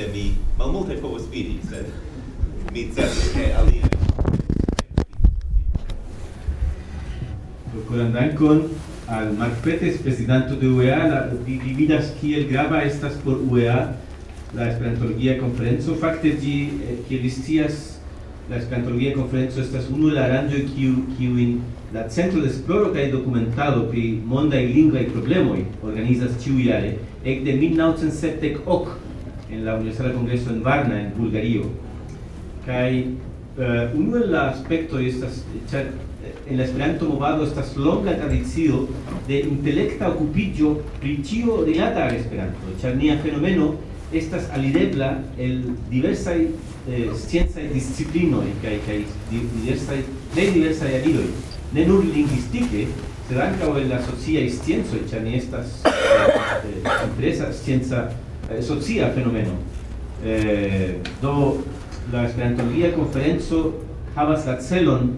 de mi malmulte povus vidi, sed mi certe che alia. Procuran dankon al Mark Petes, presidente de UEA, la, vi, vi vidas kiel grava estas por UEA la Esperantologia conferenzo. Fakte di, eh, kiel vi la Esperantologia conferenzo estas unu el aranjo kiu kiujn la Centro de Esploro kaj documentado pri mondaj lingvaj problemoj organizas ĉiujare ekde 1978 ok en la Universidad Congreso en Varna, en Bulgario. Kai uh, uno de los aspectos estas char, en la Esperanto movado estas longa tradicio de intelecta ocupillo pri ĉio rilata al Esperanto. Ĉar nia estas alidebla el diversaj eh, sciencaj disciplinoj kaj kaj diversaj plej diversaj alidoj ne nur lingvistike, sed ankaŭ en la sociaj sciencoj, ĉar ni estas eh, interesa scienca eh, socia fenomeno. Eh, do la Esperantologia conferenzo havas la celon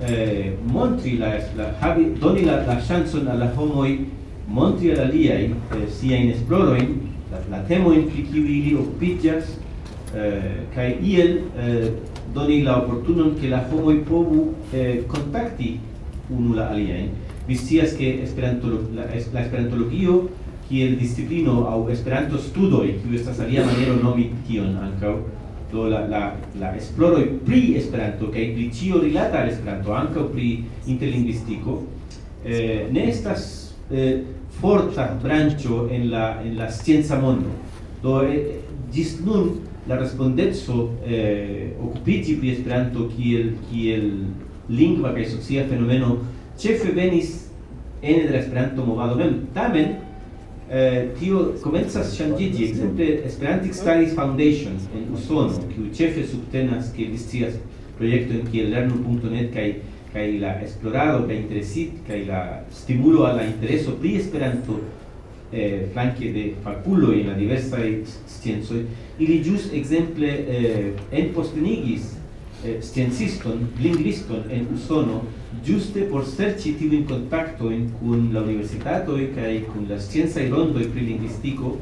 eh, montri la, la havi, doni la, la chanson alla homoi montri al aliai eh, sia in esploroin la, la temoin pri kiu ili occupigas eh, kai iel eh, doni la opportunon che la homoi povu eh, contacti unu la. Vi scias che esperanto, la, la esperantologio kiel disciplino au Esperanto studoi, kiu estas alia maniero nomi tion ankaŭ, do la la la esploro pri Esperanto kaj pri ĉio rilata al Esperanto, ankaŭ pri interlingvistiko, eh, ne estas eh, forta branĉo en la en la scienza mondo. Do eh, nun la respondezzo eh, occupiti pri Esperanto kiel kiel lingva kaj socia fenomeno ĉefe venis ene de la Esperanto movado mem. Tamen eh, tio comenzas changigi, exemple, Esperantic Studies Foundation en Usono kiu ĉefe subtenas kiel vi proyecto projektojn kiel lernu.net kaj kaj la esplorado kaj interesit kaj la stimulo al la intereso pri Esperanto eh, flanke de faculo en la diversa scienzo ili jus exemple eh, en postenigis eh, scienciston lingviston en usono giuste por serci tiu in contacto in cun la universitato e kai cun la scienza e rondo e pri linguistico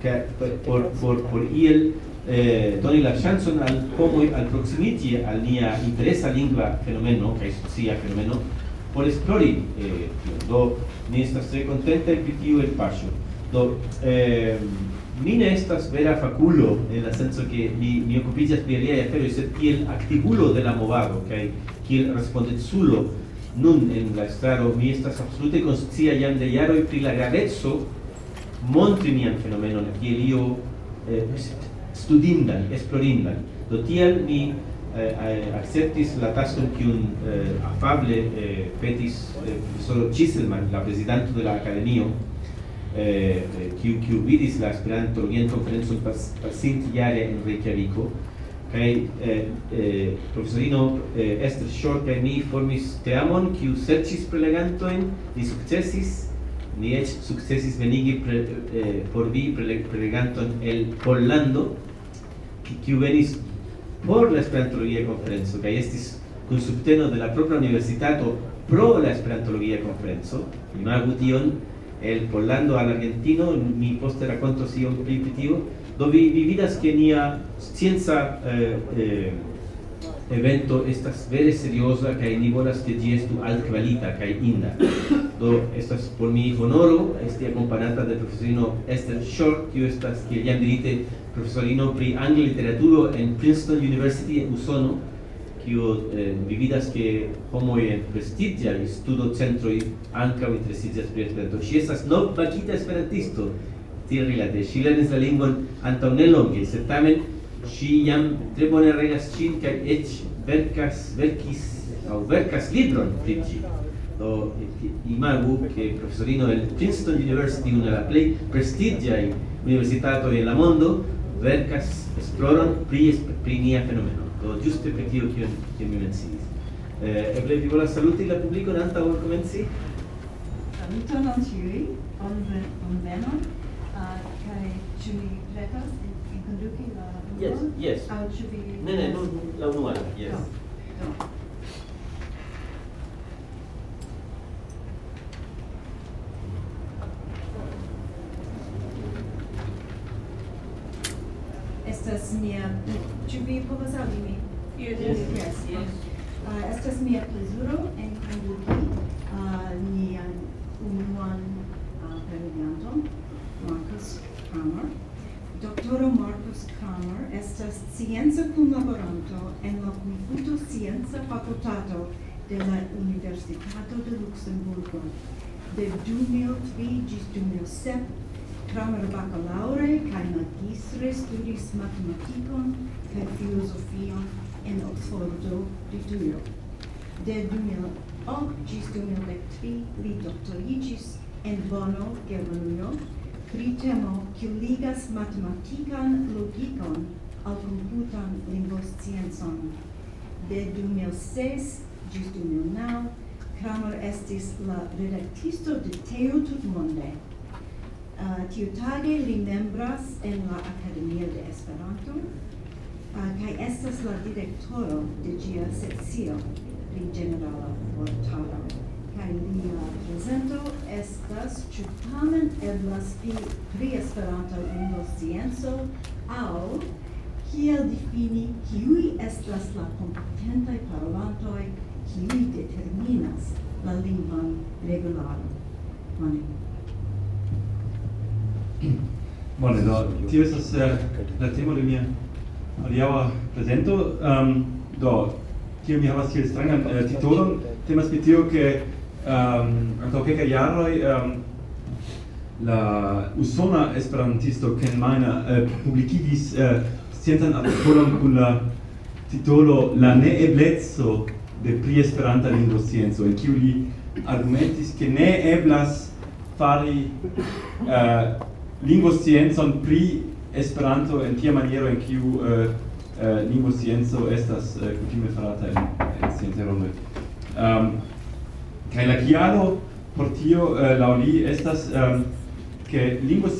che por por por iel eh doni la al homo al proximity al interesa lingua fenomeno kai socia fenomeno por esplori eh do ni estas tre contenta e pitiu el pasio do eh mi estas vera faculo en la senso que mi mi ocupillas pri alia afero sed kiel de la movado kaj kiel respondeculo nun en la estraro mi estas absolute konscia jam de jaroj pri la graveco montri nian fenomenon kiel io eh, studindan, esplorindan. Do tial mi eh, eh acceptis la taskon kiun eh, afable eh, petis eh, profesoro Chiselman, la presidente de la akademio, eh, eh, kiu, kiu vidis la Esperanto-Orient-Konferencon pas, pasint jare en Reykjaviko, Kai eh, eh, professorino eh, Esther Short kai mi formis teamon, kiu serĉis prelegantojn, ni sukcesis, ni eĉ sukcesis venigi pre, eh, por vi preleganton el Pollando, kiu venis por la Esperantologia konferenco kai estis kun subteno de la propra universitato pro la Esperantologia konferenco. Imagu tion el Pollando al Argentino, mi poste rakontos ion pli pri tio, do vi, vi vidas che nia scienza eh, eh, evento estas vere seriosa kaj ni volas ke ĝi estu altkvalita kaj inda. Do estas por mi honoro esti akompanata de profesorino Esther Short kiu estas kiel jam dirite profesorino pri angla literaturo en Princeton University en Usono kiu eh, vividas ke homoj en prestigiaj studocentroj ankaŭ interesiĝas pri Esperanto. Ŝi estas novvakita esperantisto tie rilate. Ŝi lernis la lingvon antaŭ nelonge, sed tamen ŝi jam tre bone regas ŝin kaj eĉ verkas, verkis aŭ verkas libron pri ĝi. Do imagu ke profesorino el Princeton University, una la plej prestigiaj universitatoj en la mondo, verkas esploron pri pri nia fenomeno. Do ĝuste pri tio kion kion mi menciis. Eh, eble vi volas saluti la publikon antaŭ ol komenci? Saluton al ĉiuj, bonvenon fare, ĉu vi pretas enkonduki la unuan? Yes, yes. Aŭ ĉu vi... Ne, ne, nun la unua, yes. No, no. Estas mia... Ĉu vi povas aŭdi min? Yes, yes. yes. Uh, estas mia plezuro enkonduki uh, ah, nian unuan uh, Marcus. Kramer. Doktoro Markus Kramer estas scienca kunlaboranto en la Komputo Scienza Fakultato de la Universitato de Luxemburgo. De 2003 gis 2007 Kramer bakalaure kaj magistre studis matematikon kaj filozofion en Oxfordo, Britujo. De 2008 gis 2003 li doktoriĝis en Bono, Germanujo, pri temo kiu ligas matematikan logikon al computan lingvosciencon. De 2006 ĝis 2009 Kramer estis la redaktisto de Teo Tutmonde. Uh, tiutage li membras en la Akademio de Esperanto uh, kaj estas la direktoro de ĝia sekcio pri ĝenerala vortaro kaj lia prezento estas ĉu tamen eblas pri pri Esperanto en scienco aŭ kiel difini kiuj estas la kompetentaj parolantoj kiuj determinas la lingvan regularon. Bone. Bone, do, tio estas eh, la temo de mia aliaŭa presento. Um, ehm, do, tio mi havas kiel strangan uh, titolon, temas pri tio, ke um, antaŭ kelkaj jaroj um, la usona esperantisto Ken Miner uh, eh, publikigis eh, uh, scientan artikolon kun la titolo La neebleco de pri Esperanta lingvoscienco, en kiu li argumentis ke ne eblas fari eh, uh, lingvo sciencon pri Esperanto en tia maniero en kiu uh, uh, lingvo lingvoscienco estas uh, kutime farata en, en sciencerondoj. Um, ehm, Kaj la kialo por tio uh, laŭ li estas um, che lingua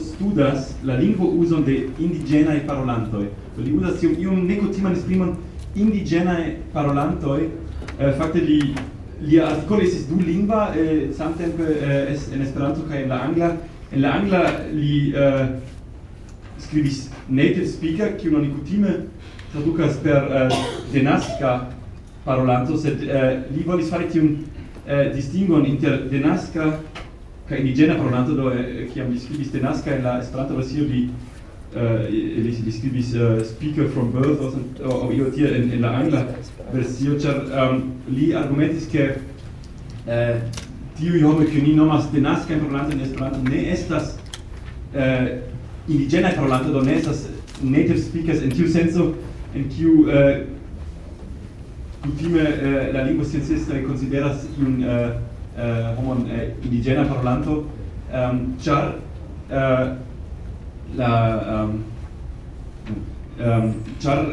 studas la lingvo uson de indigena e parolantoi. Do li uzas tiun iun nekutiman esprimon indigena e parolantoi. Eh, fakte li li artikolo estis du lingua eh, samtempe eh, es en Esperanto kaj en la angla. En la angla li eh, scribis native speaker kiu non kutime tradukas per eh, denaska parolanto, sed eh, li volis fari tiun eh, distingon inter denaska kaj indigena pronanto do eh, eh kiam li skribis denaska en la esperanto versio li eh, li, li scribis uh, eh, speaker from birth or, or io tia en, en la angla versio ĉar um, li argumentis che eh, tiu homoj che ni nomas Tenaska parlante in Esperanto ne estas eh, indigena parlante do ne estas native speakers in tiu senso in kiu eh, Kutime eh, la lingua sciencista consideras un eh, eh, homon eh, indigena parlanto um, ehm, char eh, la um, um, char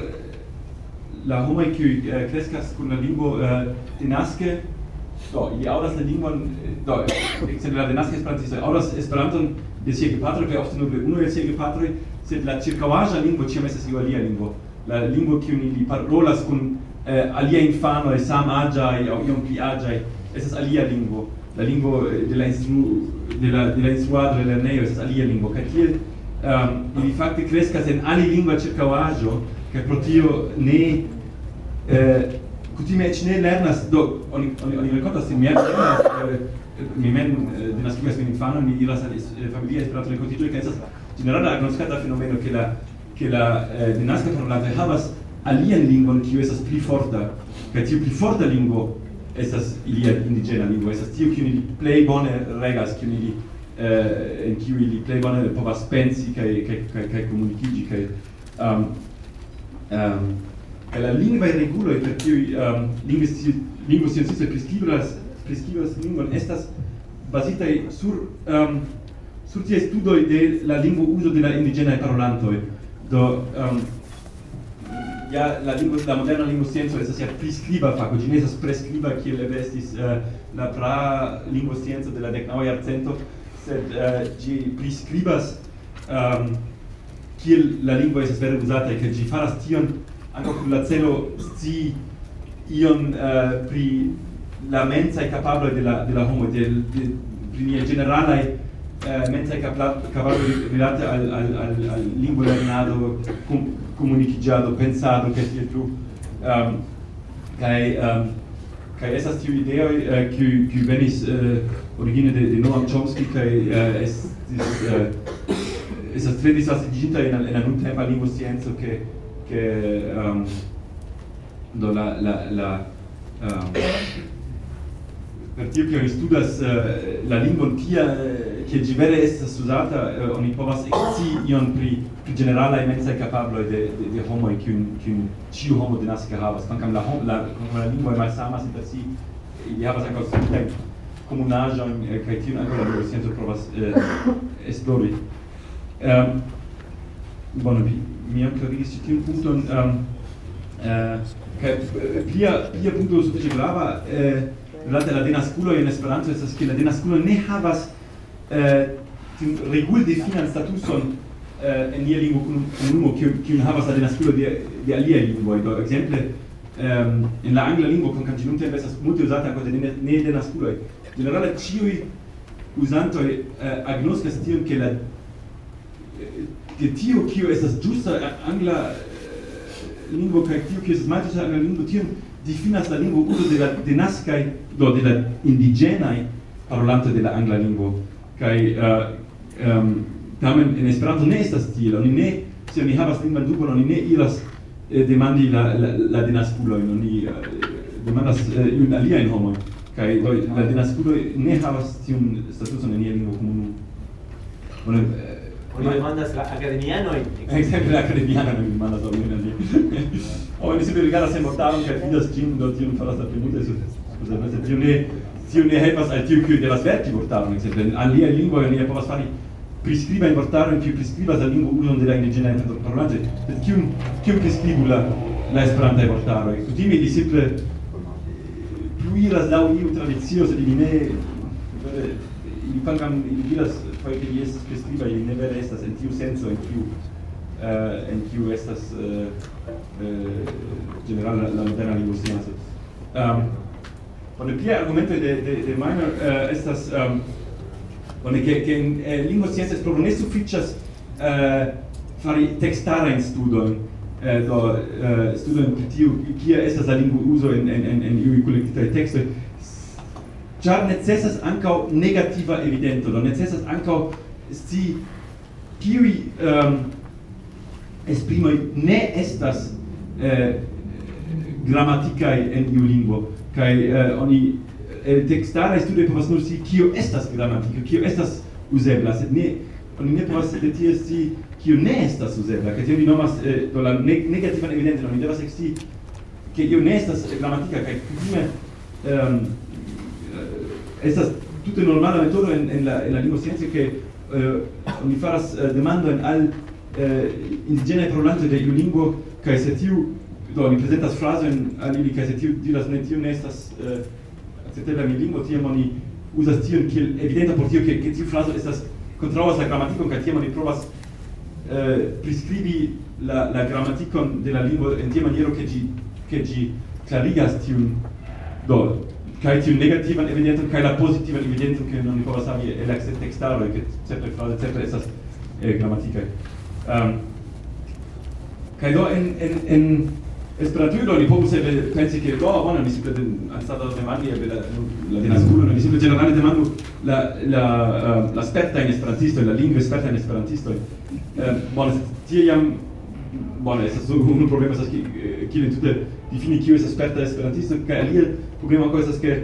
la homo qui eh, crescas con la lingua eh, denaske do ili aŭdas la lingvon do ekzemple la denaske esperantisto aŭdas Esperanton de sia gepatroj kaj ofte nur de unu el sia gepatroj sed la ĉirkaŭaĵa lingvo ĉiam estas iu alia lingvo la lingvo kiun ili parolas kun eh, alia infano e sam agia o iom pli agia es alia lingvo. La lingvo eh, de la instru de la de la instruado de la neo es alia lingvo. Kaj tiel um, ili fakte kreskas en ali lingua circauaggio ca pro tio ne eh, kutime ec ne lernas do oni oni oni renkontas sin mi lernas eh, mi mem eh, de naskigas min infano mi iras al eh, familia esperanto renkontiĝo kaj estas ĝenerala agnoskata fenomeno ke la ke la eh, denaska parolantoj havas alian lingvon kiu estas pli forta kaj tiu pli forta lingvo estas ilia indigena lingvo estas tiu kiu ili plej bone regas kiu ili eh, en kiu ili plej bone povas pensi kaj kaj kaj kaj komunikiĝi kaj um, um, kaj la lingvaj reguloj per kiuj um, lingvosciencistoj priskribas priskribas lingvon estas bazitaj sur um, sur tiaj studoj de la lingvo uzo de la indigenaj parolantoj do um, ja la lingvo la moderna lingvo scienco estas ja priskriba fako ĝi ne estas preskriba kiel eble estis uh, la pra lingvo scienco de la deknaŭa jarcento sed eh, ĝi uh, priskribas um, kiel la lingvo estas vere uzata kaj ĝi faras tion anche con la celo sti ion uh, pri la mensa e capabile della della homo del de pri nia ĝeneralaj eh, mensaj kapabloj rilate al al al al lingua lernado comunicigiado, pensado, che tiel tru. Um, ehm, kai um, kai esas tiu ideo uh, eh, ki ki venis uh, origine de, de Noam Chomsky kai uh, es dis uh, esas tre digita in in un tempo lingua scienza che che um, do la la la um, per tio che studas uh, la lingua tia che ĝi vere estas usata eh, oni povas ekscii ion pri pri generala immensa capablo de de, de homoj kiun kiun ciu homo denaske havas. Kvankam la hom la la lingua mai sama si ili havas ankaŭ similajn komunaĵojn eh, kaj tiun ankaŭ la bioscienco provas eh, esplori. Ehm, um, bueno vi mi klarigis ĉi tiun punkton um, eh, kaj eh, plia plia punkto sufiĉe grava eh, Rilate la denasculo in Esperanto estas ke la denasculo ne havas eh, regul definan statuson eh, en nia lingvo komunumo, kiun havas la denaskulo de, de aliaj lingvoj. Do, ekzemple, um, en la angla lingvo, kun ĝi nuntempe estas multe uzata kvazaŭ ne, ne denaskuloj, generale ĉiuj uzantoj eh, agnoskas tion, ke la eh, ke tio kio estas ĝusta angla eh, lingvo kaj tio kio estas malĝusta angla lingvo tion difinas la lingvo uzo de la denaskaj do de la indiĝenaj parolantoj de la angla lingvo kai uh, um, tamen en Esperanto ne estas tiel oni ne se oni havas lingvan dubon oni ne iras eh, demandi la la, la denaskulojn oni uh, demandas eh, iun aliajn homo kai do la denaskuloj ne havas tiun statuson en nia lingvo komunu Bone, Oni demandas la academianoj. Ekzemple la academianoj mi demandas al mi. Oni simple rigardas en vortaron kaj vidas ĝin do tiun faras la plimultaj sufiĉe. Supozeblas tio ne Tio ne helpas al tiu kiu devas verki vortaron, ekzemple. En alia lingvo oni povas fari priskribajn vortaron kiu priskribas la lingvo uzon de la indiĝenaj parolantoj. Sed kiun kiun priskribu la la esperantaj vortaroj? Kutime ili simple pluiras laŭ iu tradicio, sed ili ne vere ili kvankam ili diras foje ke ili estas priskribaj, ili ne vere estas en tiu senco en kiu uh, en kiu estas eh, eh, uh, uh, generala la moderna lingvo scienco. Um, ehm, Und die Argumente de, de, de meiner äh, uh, ist das, ähm, um, und che, che uh, in eh, lingua nicht proprio ne sufficias äh, fari studien studojn eh, do eh, studojn pri tiu kia estas la lingvouzo in in in en iuj kolektitaj tekstoj Char necessas ankaŭ negativa evidento do necessas ankaŭ sci kiuj um, esprimo ne estas eh, gramatikaj en iu lingua kai uh, eh, oni eh, el textare studo povas nur si kio estas gramatiko kio estas uzebla sed ne oni ne povas de tie si kio ne estas uzebla kaj oni nomas eh, do la ne negativan evidente oni devas eksti ke io ne estas gramatika kaj kutime ehm estas tute normala metodo en, en la en la lingua scienco ke uh, oni faras uh, demandojn al uh, indiĝenaj parolantoj de iu lingua kaj se tiu do ni prezentas frazojn al ili kaj se tiu diras ne tiu ne estas eh, akceptebla mi lingvo tiam oni uzas tion kiel evidenta por tio ke, ke tiu frazo estas kontraŭas la gramatikon kaj tiam oni provas uh, priskribi la, la gramatikon de la lingvo en tia maniero ke ĝi ke ĝi klarigas tiun do kaj tiun negativan evidenton kaj la pozitivan evidenton ke oni povas havi el akcepte tekstaroj ke certe frazo certe estas eh, gramatikaj. Um, kaj do en en en Esperantujo ni povus eble pensi ke do oh, bona mi simple anstataŭ demandi eble la la denaskulo mi simple ĝenerale demandu la la eh, la sperta in esperantisto la lingvo eh, eh, sperta in esperantisto bona tie jam bona estas unu problemo estas ke kiel tute difini kiu estas sperta esperantisto kaj alia problemo ankaŭ estas ke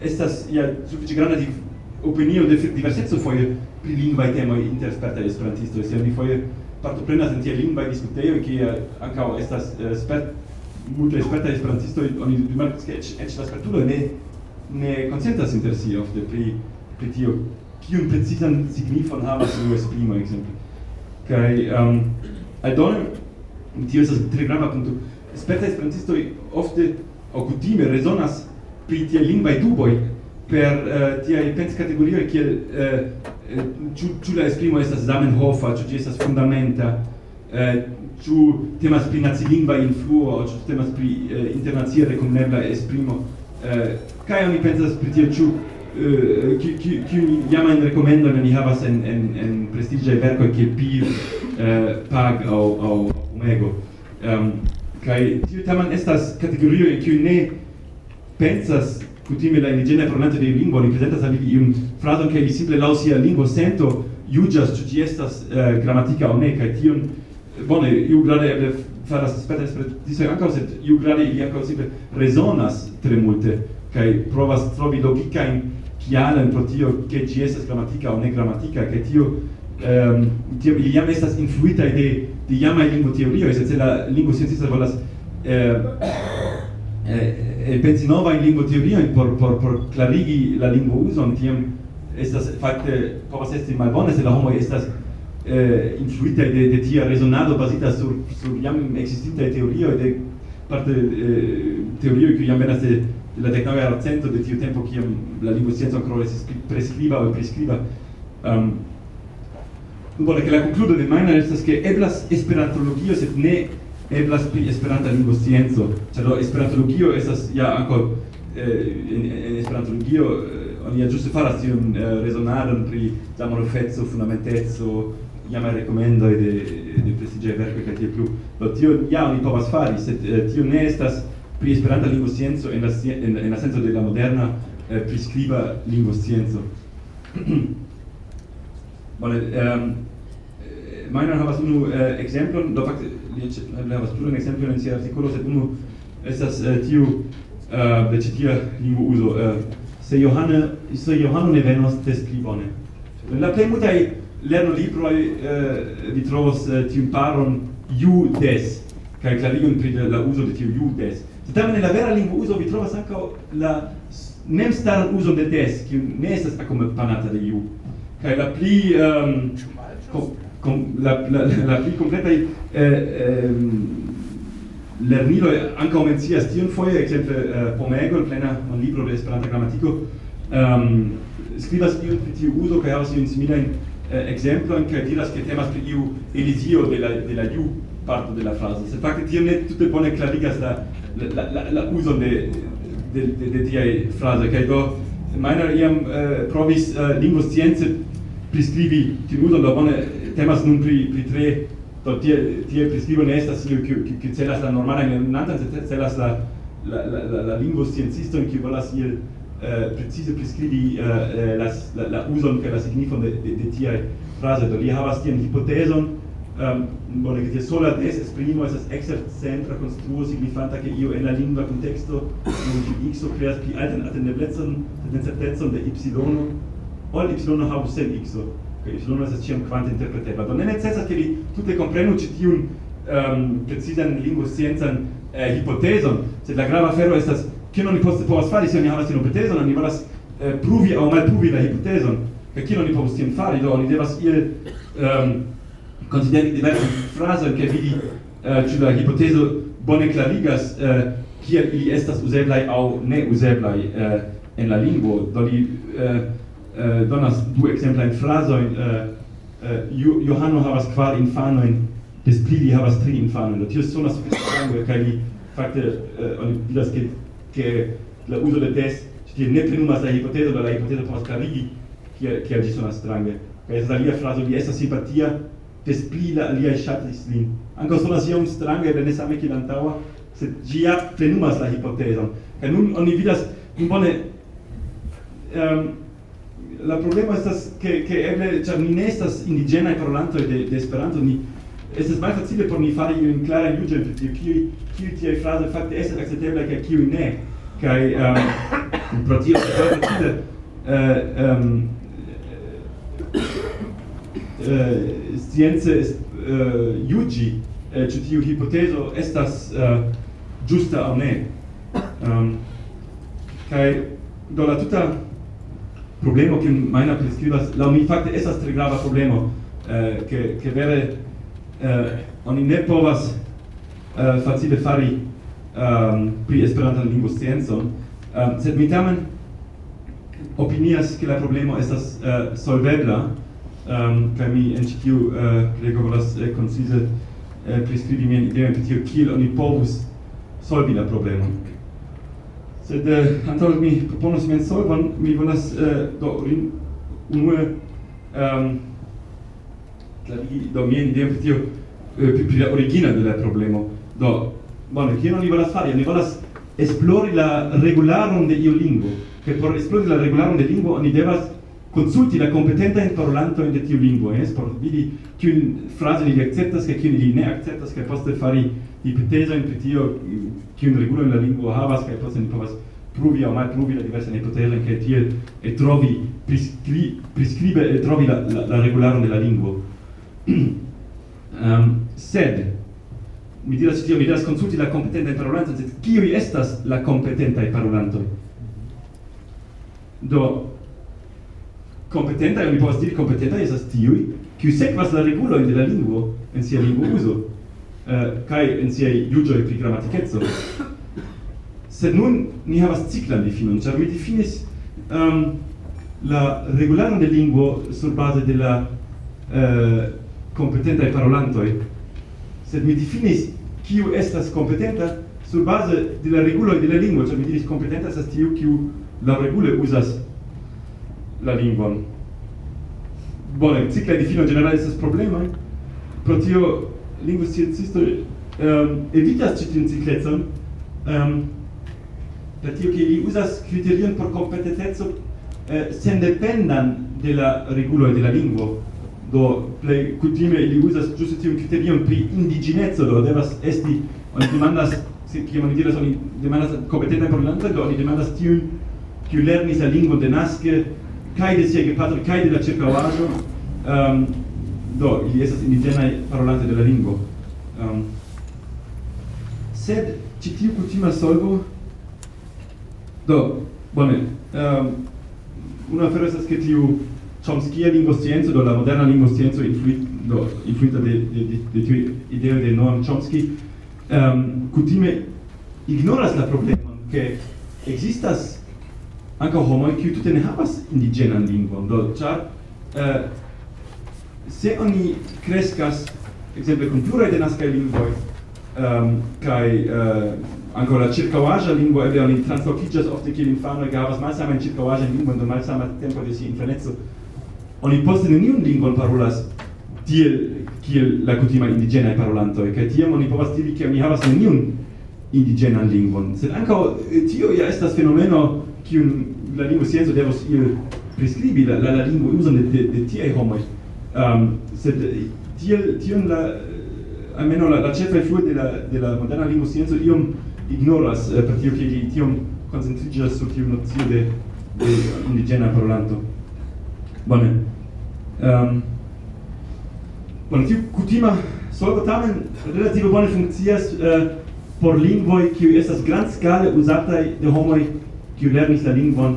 estas ja sufiĉe granda di opinio de diverseco foje pri lingvaj temoj inter spertaj esperantistoj se oni foje partoprenas en tiaj lingvaj diskutejoj kie ankaŭ estas spert multaj spertaj esperantistoj oni rimarkas ke eĉ eĉ la spertuloj ne ne konsentas inter si ofte pri pri tio. Kiun precizan signifon havas iu esprimo ekzemple? Kaj um, aldone tio estas tre grava punkto. Spertaj esperantistoj ofte aŭ kutime rezonas pri tiaj lingvaj duboj per uh, tiaj penskategorioj kiel uh, ĉu la esprimo estas Zamenhofa, ĉu ĝi estas fundamenta, uh, ĉu temas pri nacilingva influo, ĉu temas pri eh, internacia rekognebla esprimo. Eh, kaj oni pensas pri tio ĉu eh, ki ki ki in recomendo oni havas en en en prestigiaj verko ke pi eh, Pag au au Omego. Ehm um, kaj tiu tamen estas kategorio in kiu ne pensas kutime la indigena pronante de lingua ni presentas al ili iun frazon ke li simple laŭ sia lingvo sento juĝas ĉu ĝi estas eh, gramatika aŭ ne kaj tion bone, iu grade eble faras aspetta esperantistoj ankaŭ, sed iu grade ili ankaŭ simple rezonas tre multe kaj provas trovi logikajn kialojn pro tio, ke ĝi estas gramatika aŭ ne gramatika, kaj tio ehm tio ili jam estas influita de de jamaj lingvoteorioj, sed se la lingvosciencisto volas ehm, eh, eh, pensi novajn lingvoteoriojn por, por, por clarigi la lingvouson, tiam estas fakte povas esti malbone se la homo estas eh, influita de, de tia resonado basita sur, sur jam existintaj teorio de parte eh, teorio che jam venas de, de la tecnologia al centro de tiu tempo che la lingua scienza ancora si prescriva o prescriva. Um, Bole, che la concludo de Meiner estas che eblas esperantologio, sed ne eblas pri esperanta lingua scienza cioè lo esperantologio estas ja anco eh, in, in esperantologio eh, oni ja ĝuste faras tiun eh, rezonadon pri la morfeco, fundamenteco, iam recomendo de de prestigia verko che tiel più lo tio ja oni povas fari sed eh, tio ne estas pri esperanta lingvoscienco en la en, en la senso de la moderna eh, priskriba lingvoscienco Bone, ehm eh, um, Meiner havas unu eh, exemplon do fakte li havas plurajn ekzemplojn en sia artikolo, sed unu estas eh, tiu eh, de ĉi tia lingvouzo. Eh, se Johanne se Johanne ne venos, des pli bone. La plej multaj lerno libro eh, vi trovos eh, tiun paron iu des kaj klarigon pri la uzo de tiu iu des. Tamen en la vera lingvo uso vi trovas ankaŭ la memstaran uzon de des kiu ne estas akompanata de iu kaj la pli ehm, um, com, la, la, la, la pli kompletaj eh, eh, lerniloj ankaŭ mencias tion foje ekzemple eh, Pomegol plena un libro de Esperanta gramatiko um, skribas iun pri tiu uzo kaj havas iun similajn eh, exemplon kaj diras ke temas pri iu elizio de la de la iu parto de la frazo. Se fakte tio ne tute bone klarigas la la la, la uso de de de, de tiaj frase. Che do meiner iam eh, provis eh, scienze prescrivi ti uso da bone temas nun pri pri tre. Do tie tie prescrivo ne estas io che celas la normala ne nantan celas la la la la, la in kiu volas il eh, precize priskribi uh, eh, eh, la, la, la uson kaj la signifon de, de, de tiaj fraze. Do li havas tian hipotezon, um, bone, ke tia sola des esprimo estas ekstercentra konstruo signifanta ke io en la lingva kunteksto kun x kreas pli altan atendeblecon, tendencetecon de y, ol y havus sen x. Kaj y estas ĉiam kvante interpretebla. Do ne necesas ke li tute komprenu ĉi tiun ehm, um, precizan lingvosciencan eh, hipotezon, sed la grava afero estas kion ni poste povas fari se oni havas hipotezon, oni volas eh, pruvi o mal pruvi la ipotesi che chi non oni povus tiam fari, do oni devas il um, ehm, consideri diverse frase che vidi eh, ci la hipotezo bone klarigas eh, kiel ili estas useblai au ne useblai eh, en la lingua do li eh, eh, donas du ekzemplajn in eh, eh, Johanno havas kvar infanojn, des pli havas tri infano do tio sonas strange kaj li fakte eh, oni vidas ke che la uso de test ci ne plenumas la hipotezo, la hipotezo povas clarigi kiel kiel ĝi sonas strange. Kaj estas alia frazo, vi estas simpatia, des pli la aliaj ŝatis lin. anche sono sia un strange, eble ne same kiel antaŭa, sed ĝi ja plenumas la hipotezon. e nun oni vidas, un bone, um, la problema estas che, che eble cioè ni ne estas e parlanto de, de Esperanto, ni estas malfacile por ni fari in clara iuge per tiuj kiu tiaj frase fakte estas akcepteblaj kaj kiuj ne. Kaj um, pro tio facile uh, um, uh, science est, uh, juĝi uh, tiu hipotezo estas eh, uh, justa aŭ ne. Um, kaj do la tuta problemo che meiner prescribas la mi fakte estas tre grava problemo eh, che che vere eh, oni ne povas Eh, uh, facile fari um, ehm, pri Esperantan lingvo sciencon, um, ehm, sed mi tamen opinias che la problemo estas uh, solvebla, ehm, um, kai mi en ĉi tiu eh, uh, lego volas uh, concise uh, priskribi mien ideon per tio kiel oni povus solvi la problema. Sed uh, antaŭ mi proponos mian solvon, mi volas uh, do rin unue um, klarigi do mian ideon pri tio uh, pri, pri la origina de la problemo. Do, bone, kiel oni volas fari? Oni volas esplori la regularon de iu lingvo, che por esplori la regularon de lingvo oni devas consulti la competenta parolanto in de tiu lingvo, es, por vidi kiun frase li acceptas, che kiun li ne acceptas, che poste fari hipotezo in tio kiun regulo la lingvo havas che poste ni povas pruvi o malpruvi la diversa hipoteza che tiel e trovi prescri, prescribe e trovi la, la, la regularon de la lingvo. um, sed, mi diras tio, mi diras consulti la competentai parolanton, sed kiui estas la competentai parolantoj? Do, competentai, mi povas diri competentai esas tiui, kiu sekvas la regulo de la lingvo en sia lingvo uso, uh, eh, kai en sia juĝoj pri gramatikeco. Sed nun ni havas ciklan difinon, ĉar mi difinis um, la regularon de lingvo sur base de la eh, uh, competentai parolantoj, sed mi difinis kiu estas kompetenta sur base de la reguloj de la lingvo, ĉar mi diris kompetenta estas tiu kiu laŭregule uzas la lingvon. Bone, ciklaj difinoj generale estas problema, pro tio lingvosciencistoj um, ehm, evitas ĉi tiun ciklecon, ehm, um, per tio ke ili uzas kriterion por kompetenteco eh, sendependan de la reguloj de la lingvo, do plej kutime ili uzas giusto tiun kriterion pri indigenezzo do devas esti, oni demandas, kiam oni diras, oni demandas kompetentaj parlante, do oni demandas tiun, kiu lernis la lingvon denaske, kai de sia gepatro, kai de la ĉirkaŭaĵo, um, do ili esas indigena parolante de la lingvo. Um, sed ci tiu kutima solvo, do, bone, ehm, um, una afero esas ke tiu Chomsky lingua scienza do la moderna lingvoscienco influita do influita de de de, de tiu idea de Noam Chomsky um, kutime ignoras la che existas anche homo homoj kiu tute ne havas indigena lingua do ĉar eh, se oni kreskas ekzemple kun pluraj denaskaj lingvoj ehm, um, kai eh, ankaŭ la vaja lingua e oni translokiĝas ofte kiel infanoj kaj havas circa vaja lingua do malsama tempo de si infaneco oni poste neniun lingvon parolas tiel kiel la kutima indiĝenaj parolantoj kaj tiam oni povas diri ke oni havas neniun indigenan lingvon. Sed ankaŭ eh, tio ja estas fenomeno kiun la lingvo scienco devos iel priskribi la la, la lingvo uzon de, de, de tiaj homoj. Um, sed eh, tiel tion la eh, almeno la, la ĉefa influo de la de la moderna lingvo scienco iom ignoras eh, per tio ke tiom koncentriĝas sur tiu nocio de, de indigena parolanto. Bone. Um, Bone, tiu kutima solvo tamen relative bone funkcias uh, por lingvoj kiuj estas grandskale uzataj de homoj kiu lernis la lingvon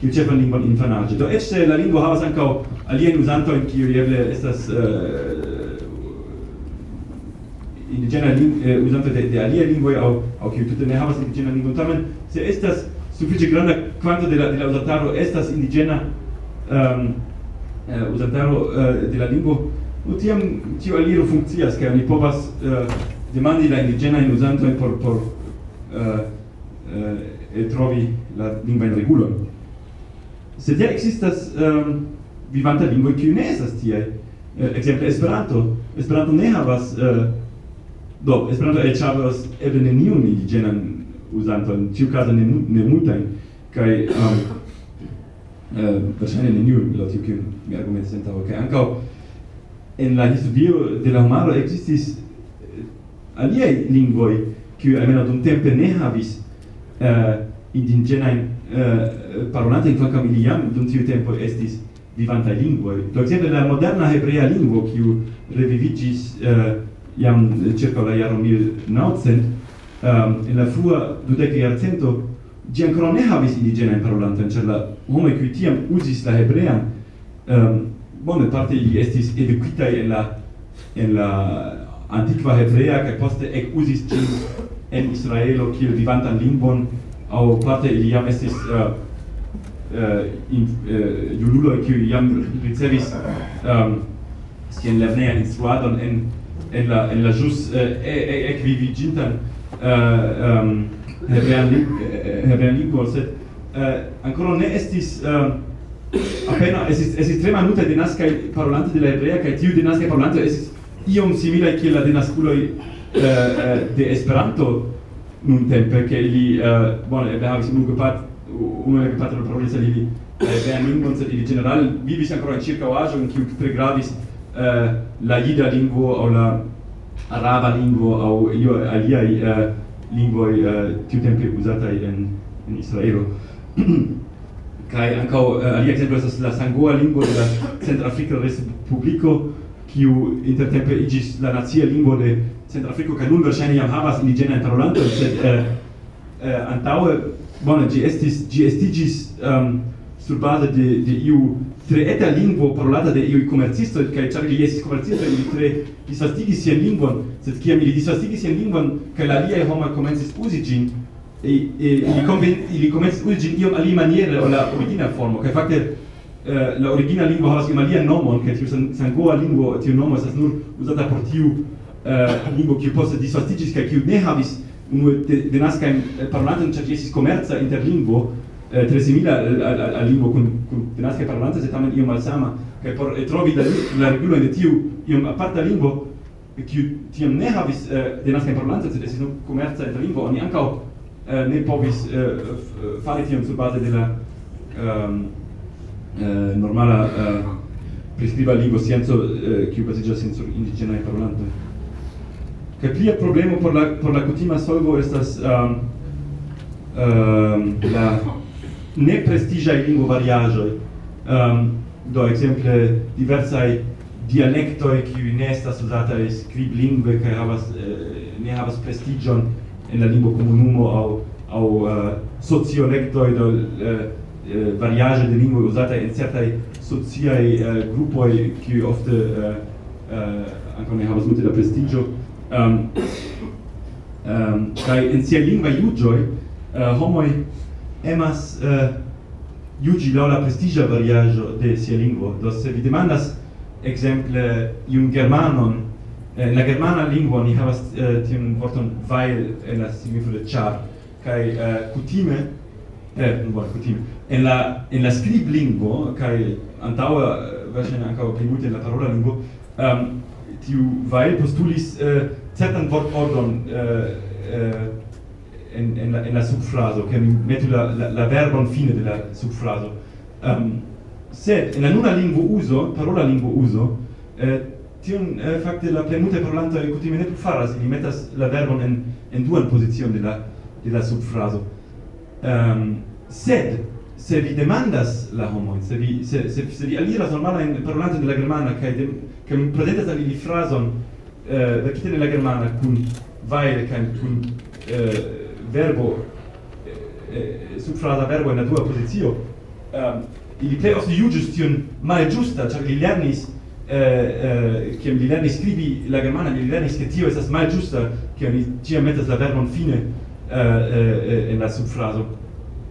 kiu ĉefan lingvon infanaĝe. Do eĉ la lingvo havas ankaŭ aliajn uzantojn kiuj eble estas uh, indiĝena uh, uzanto de, de aliaj lingvoj aŭ aŭ kiuj tute ne havas indiĝenan lingvon. Tamen se estas sufiĉe granda kvanto de la de la uzataro estas indiĝena Ehm, eh, um, uh, uzantaro uh, eh, de la lingvo, nu tiam tio aliro funkcias, kaj oni povas uh, demandi la indigenajn uzantojn por, por uh, uh, e trovi la lingvajn regulojn. Sed ja ekzistas um, ehm, vivanta lingua kiuj ne estas tie Uh, ekzemple Esperanto. Esperanto ne havas uh, do Esperanto eĉ havas eble neniun indiĝenan uzanton, ĉiukaze ne, ne multajn. Kaj um, eh, versaine neniu la tiu kiu mi argumentis antaŭe kaj ankaŭ en la historio de la homaro ekzistis eh, aliaj lingvoj almeno almenaŭ dumtempe ne havis eh, indigenajn eh, parolantojn kvankam ili jam dum tiu tempo estis vivantaj lingvoj do ekzemple la moderna hebrea lingvo kiu reviviĝis eh, jam ĉirkaŭ eh, la jaro 1900 um, en la frua dudeka jarcento di ancora ne havis indigenae parolantojn, cioè la homo qui tiam usis la hebrean, um, bone parte ili estis edukitaj en la en la antiqua hebrea che poste ek usis ĝin en Israelo kiel vivantan lingvon au parte ili jam estis uh, uh, in, uh, junuloj kiuj jam ricevis um, sien lernea instruadon en en la en la jus uh, ekviviĝintan uh, um, reali eh, eh, eh, lingvo, sed eh, ancora ne estis appena estis estis tre malmulte de nasca parolante de la hebrea kaj tiu de nasca parolanto estis iom simila kiel la de naskuloj de Esperanto nun tempe che li uh, bueno e havis unu gepat unu el gepat la provinza li eh, ben lingvo, sed in general vivis ancora in circa oajo in cui tre eh, la ida lingvo o la araba lingvo o io aliai uh, lingvoj uh, tiutempe uzataj en, en Israelo. Kai ankaŭ uh, alia exemplo estas la sangoa lingvo de la Centrafrika Respubliko, kiu intertempe igis la nacia lingvo de Centrafriko kai nun verŝajne jam havas indiĝenajn parolantojn, sed uh, uh, antaŭe bone ĝi estis ĝi estigis um, ehm, sur base de de iu tre eta lingvo parolata de iu komercisto kaj ĉar ili estis komercisto ili tre disvastigis sian lingvon sed kiam ili disvastigis sian lingvon kaj la aliaj homoj komencis uzi ĝin e, e, ili, conven, ili komencis uzi ĝin iom alimaniere ol la origina formo kaj fakte Uh, eh, la origina lingua havas iom alian nomon kaj tiu san, sangoa lingvo tiu nomo estas nur uzata por tiu uh, lingvo kiu poste disvastiĝis kaj kiu ne havis unue denaskajn de, de eh, parolantoj ĉar ĝi estis komerca interlingvo eh, tre simila al, eh, al, al lingvo con, kun denaska parolanta se tamen io malsama che por e trovi da la regula de tiu iom aparta lingua, che tiam ne havis eh, denaska parolanta se estis nur komerca interlingvo oni ankaŭ eh, ne povis eh, eh fare tion su base della um, ehm, eh, normala eh, prescriba lingvo scienco eh, che baziĝas sur indiĝenaj parlante. Che plia problema por la por la kutima solvo estas um, um, la ne prestigiai lingua variagioi, um, ehm, do exemple diversai dialectoi qui ne estas usatai scrib lingue che havas, eh, ne havas prestigion en la lingua comunumo au, au uh, sociolectoi do uh, variage de lingvo usata in certai sociai uh, gruppoi qui ofte uh, uh, ancora ne havas multe da prestigio. Ehm, ehm, um, um, kai in sia lingua iugioi uh, homoi emas uh, iugi laŭ la prestigia variaggio de sia lingua. Do se vi demandas exemple, iun germanon, eh, la germana lingua ni havas uh, tiun vorton weil en la signifo de char, kai uh, eh, kutime eh, bon, kutime en la en la scrib lingua, kai antaua, ankaŭ pli multe en la parola lingua, um, ehm, tiu weil postulis eh, certan vortordon eh, uh, en, en, la, en la subfraso, che mi metto la, la, la verbon fine della subfraso. Ehm, um, sed, in la nuna lingua uso, parola lingua uso, eh, un eh, fakte la plenulte parolanto e kutime ne plu faras, ili metas la verbon in, in due posizioni della, della subfraso. Um, sed, se vi demandas la homo, se vi, se, se, se vi aliras normala in parolante della germana, che, de, cae mi presentas alili frason, eh, verkite de la germana, kun vaire, cae cun eh, verbo eh, eh supra verbo in la tua posizio um, ili plej ofte juĝis tion giusta cioè li lernis eh, eh, kiam li lernis skribi la germana li lernis che tio esas mal giusta che li ĉiam metas la verbo fine eh, eh, eh in la subfraso.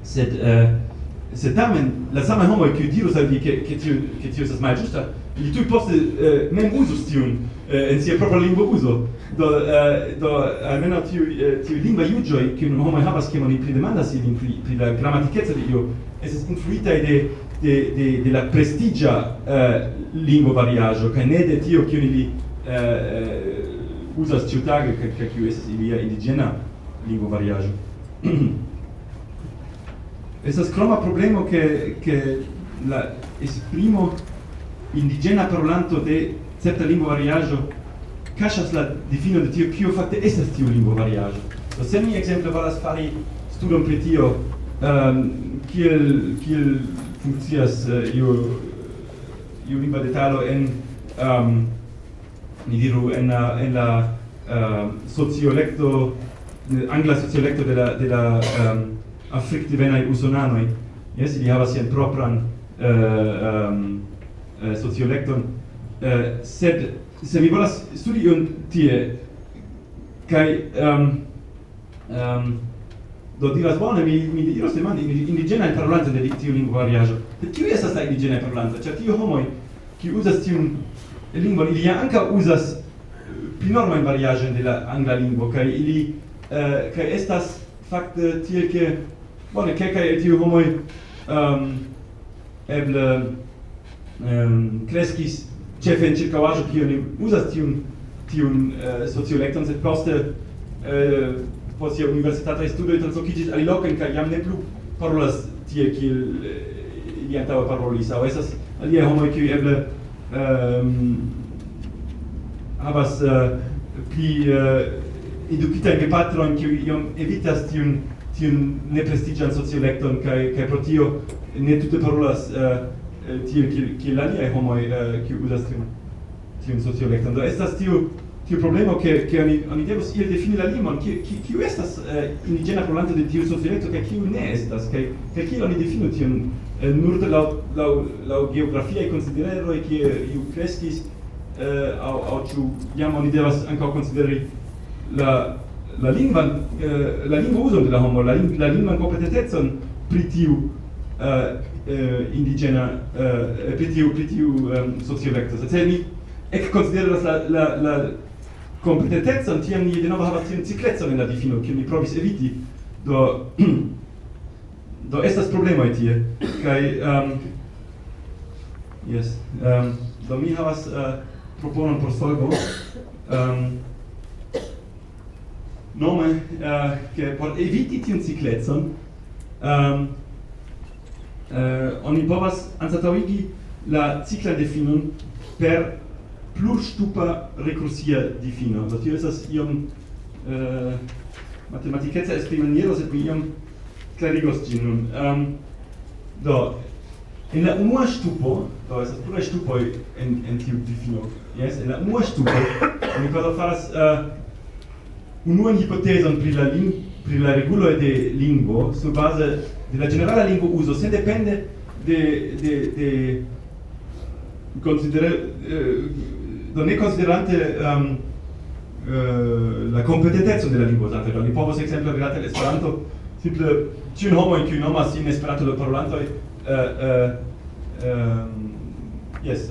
Sed eh, se tamen la sama homo kiu dirus al vi ke ke tio ke tio estas malĝusta, li tuj poste eh, mem uzus tiun eh, en sia propra lingvo uzo. Do eh, do almenaŭ tiu eh, tiu lingva juĝoj kiun homoj havas kiam oni pridemandas ilin pri pri la gramatikeco de io estas influitaj de de de de la prestigia eh, lingvo variaĵo kaj ne de tio kiun ili eh, uzas ĉiutage kaj kiu estas ilia indigena lingvo variaĵo. Esas croma problema che che la esprimo indigena parolanto de certa lingua variaggio cachas la difino de tio kio fakte estas tio lingua variaggio. Do se mi ekzemple volas fari studon pri tio, ehm um, kiel kiel funkcias eh, uh, io io lingua detalo en ehm um, ni diru en la en la ehm, uh, sociolecto angla sociolecto de la de la um, afflicti venai usonanoi. Yes, ili havas sian propran uh, um, uh, sociolecton, Uh, sed se mi volas studi un tie, kai um, um, do diras bone mi mi diros demandi in parolanto de tiu lingua variajo De tiu estas la indigena parolanto? Ĉar tiu homoj kiu uzas tiun lingvon, ili anka ankaŭ uzas pli normajn variaĵojn de la angla lingvo kai ili uh, kai estas fakte tiel ke Bone, kelkaj el tiu homoj um, eble um, kreskis ĉefe en ĉirkaŭaĵo kiu ni uzas tiun tiun uh, sociolekton, sed poste uh, post sia universitataj studoj translokiĝis aliloken kaj jam ne plu parolas tie kiel eh, ili antaŭe parolis. Aŭ estas aliaj homoj kiuj eble um, havas uh, pli uh, patron gepatrojn kiuj iom evitas tiun tiun ne prestigian sociolecton kaj kaj pro tio ne tute parolas eh, eh, uh, tiel kiel kiel aliaj homoj eh, kiu uh, uzas tiun tiun sociolecton. Do estas tiu tiu problemo che che oni oni devos iel defini la limon ki ki kiu estas uh, indigena parolanto de tiu sociolekto kaj kiu ne estas kaj kaj kiel oni definu tiun uh, nur de la la la geografia konsidereroj ki iu kreskis uh, au au tu jam oni devas ankaŭ konsideri la la lingua eh, la lingua uso de la homo la, la lingua competenza pri tiu eh, eh indigena eh, eh, pri tiu pri tiu ehm, um, sociolectus se mi ek konsideras la la la competenza ti ni denove havas tiun ciklecon en la difino kiun mi provis eviti. Do do estas problemoj tie kai um, ehm, yes um, do mi havas uh, proponon por solvo um, nome uh, che por eviti tiun cikletzon um, ehm, uh, eh, oni povas anstataŭigi la cicla definon per plurŝtupa rekursia difino. Do tio estas iom eh, uh, matematikeca esprimaniero, sed mi iom klarigos ĝin nun. Um, do, en la unua ŝtupo, do estas pluraj ŝtupoj en, en tiu difino, yes, en la unua ŝtupo oni kvazaŭ faras uh, unuan hipotezon pri la ling pri la regulo de lingvo sur base de la generala lingvo uso se depende de de de considere eh, do ne considerante um, eh, la kompetenteco de la lingvo usata. Do ni povos ekzemple rilate al Esperanto simple ĉiun homojn kiuj nomas sin Esperanto do parolantoj eh, yes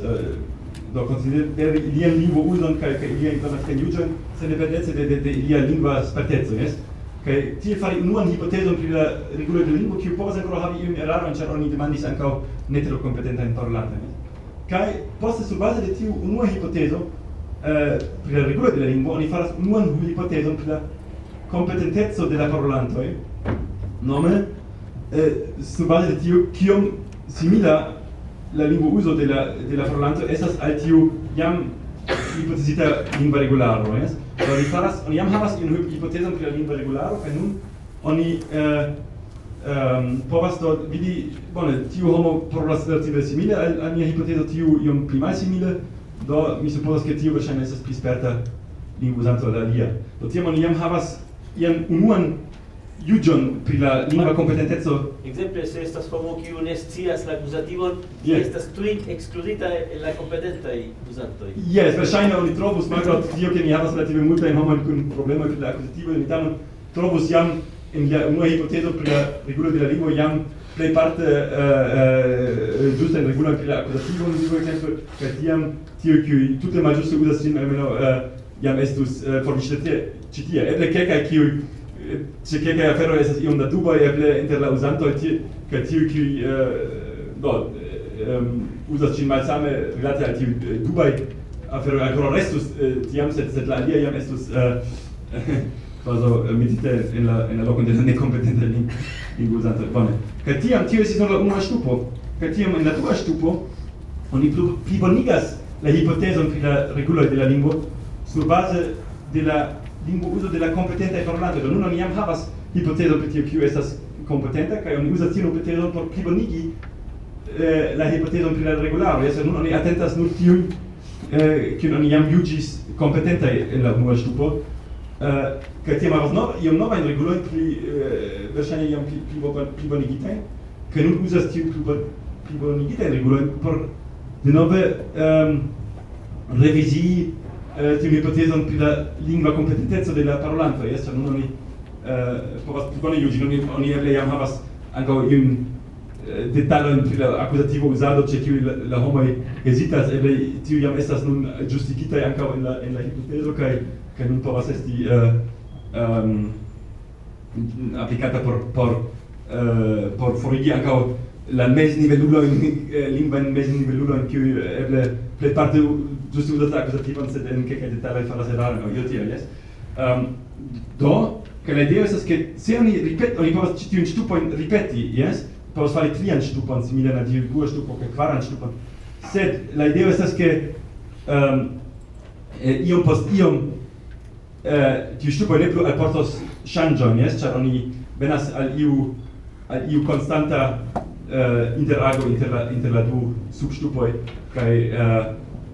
do consideri ilien lingvo uzon kaj kaj ilien internacian juĝojn sendependeco de, de, de ilia lingua sperteco, jes? Kaj tiel fari unuan hipotezon pri la reguloj de lingvo, kiu povas ankoraŭ havi iun eraron, ĉar oni demandis ankaŭ ne tro kompetentajn parolantojn. Kaj poste surbaze de tiu unua hipotezo eh, pri la reguloj de la lingvo, oni faras unuan hipotezon pri la kompetenteco de la parolantoj, nome eh, surbaze de tiu kiom simila la lingua uso de la de la parolanto esas al tiu jam hipotezita lingua regularo, jes? Do ni faras, oni jam havas iun hipotezon pri la lingua regularo, kaj nun oni eh, um, povas do vidi, bone, tiu homo parolas relative simile al, al mia hipotezo, tiu iom pli malsimile, do mi supozas ke tiu verŝajne estas pli sperta lingvo uzanto de alia. Do tiam oni jam havas ian unuan juĝon pri la lingva kompetenteco. Ekzemple se estas homo kiu ne scias la akuzativon, yes. estas tuj ekskludita el la kompetentaj uzantoj. Jes, verŝajne oni trovus malgraŭ tio ke ni havas relative multajn homojn kun problemoj pri la akuzativo, ni tamen trovus jam en la unua hipotezo pri la regulo de la lingvo jam plejparte uh, uh, ĝuste en regulo pri la akuzativo lingvo ekzemple, kaj tiam tio kiuj tute malĝuste uzas ĝin almenaŭ uh, eh, jam estus uh, forviŝite ĉi tie. Eble kelkaj kiuj ĉe kelkaj aferoj estas iom da duboj eble inter la uzantoj tie kaj tiuj kiuj eh, do eh, uzas ĝin malsame rilate al tiuj eh, dubaj aferoj. Ankoraŭ restus tiam sed sed la alia jam estus quasi medite in la in la locon de nekompetenta lingvo uzanto bone. Ti am ti si sono la stupo che ti am in la tua stupo oni plibonigas la hipotezon pri la reguloj de la lingvo sur baze de la lingvo uzo de la kompetentaj parolanto do nun oni jam havas hipotezo pri tio kiu estas kompetenta kaj oni uzas tiun hipotezon por plibonigi eh, la hipotezon pri la regularo. Jes nun oni atentas nur tiun eh, kiun oni jam juĝis kompetenta en la unua ŝtupo. Uh, kaj tiam havas nov, iom novajn regulojn pli eh, verŝajne iom pli plibonigitajn, kaj nun uzas tiun plibonigitajn regulojn por denove um, revizii eh, tiu hipotezon pri la lingva kompetenteco de la parolantoj eh, estas nun oni eh, povas pli bone juĝi oni, oni eble jam havas ankaŭ iun eh, detalojn pri la akuzativo uzado ĉe kiuj la, la homoj hezitas eble tiu jam estas nun ĝustigitaj ankaŭ en la en la hipotezo kaj kaj nun povas esti eh, um, applicata por por eh, por forigi ankaŭ la meznivelulo in eh, lingva meznivelulo in kiuj eble plejparte Giusto udato accusativan sed en kelkaj detaloj faras eraron aŭ io tiel, jes. Um, ehm, do, che la ideo estas ke se oni ripeti, oni povas ĉi tiun ŝtupojn ripeti, jes, povas fari trian ŝtupon similan al di due stupo che quaran ŝtupon. Sed la idea è che ehm, eh, um, e, iom post iom eh, tiu stupo ne plu alportos ŝanĝon, yes? ĉar oni venas al iu al iu constanta eh, uh, interago inter la inter la du subŝtupoj kai uh, eh,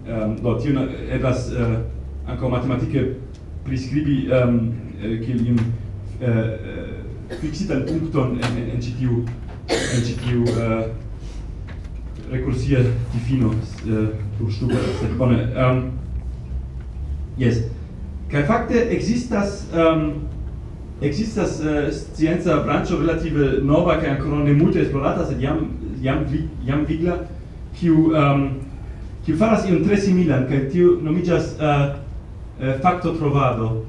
um, do tio eblas eh, uh, anco matematike prescribi um, ehm, eh, kiel eh, iun uh, fixitan punkton en, en, en citiu en citiu uh, recursia difino uh, por ŝtupa sed bone um, yes. Kai fakte existas um, Existas uh, scienza branĉo relative nova kaj ancora ne multe esplorata, sed jam jam jam vigla kiu um, kiu faras ion tre similan kai tiu nomigas uh, uh, facto trovado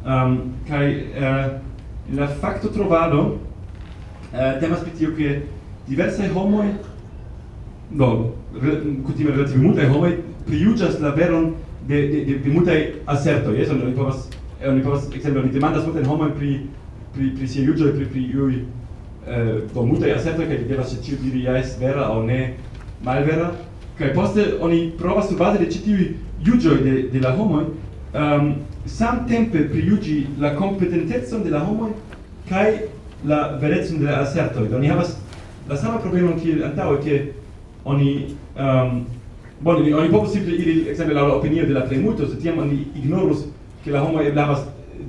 um, kai uh, la facto trovado uh, temas pri tiu ke diverse homoi no re, kutime relative multe homoi prijuĝas la veron de de de, de multe asertoj yes? oni povas eh, oni povas ekzemple oni demandas multajn homojn pri pri pri siaj juĝoj pri pri iuj eh, do multaj asertoj kaj devas ĉiu diri ja es vera aŭ ne malvera Kaj poste oni provas surbaze de ĉi tiuj juĝoj de, de la homoj um, samtempe prijuĝi la kompetentecon de la homoj kaj la verecon de la asertoj. Do ni havas la sama problemon kiel antaŭe, ke oni um, Bone, oni, oni povus simple iri, exemple, la opinio de la plemulto, se tiam oni ignorus che la homo eble havas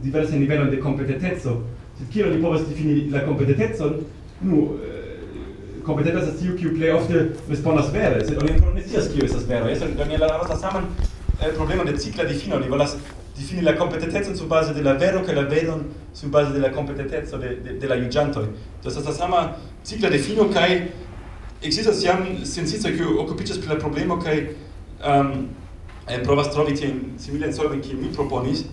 diverse nivelon de kompetenteco, sed kiel oni povas defini la kompetentecon? Nu, kompetentas as tiu kiu plej ofte respondas vere, sed oni ankoraŭ ne scias kio estas vero. Estas Daniela havas la saman eh, problemon de cikla difino, ni volas difini la kompetentecon sur base de la vero kaj la veron sur base de la kompetenteco de, de, de la juĝantoj. Do estas la sama cikla difino kaj ekzistas jam sciencistoj kiu okupiĝas pri la problemo kaj um, provas trovi tiajn similajn solvojn kiujn mi proponis,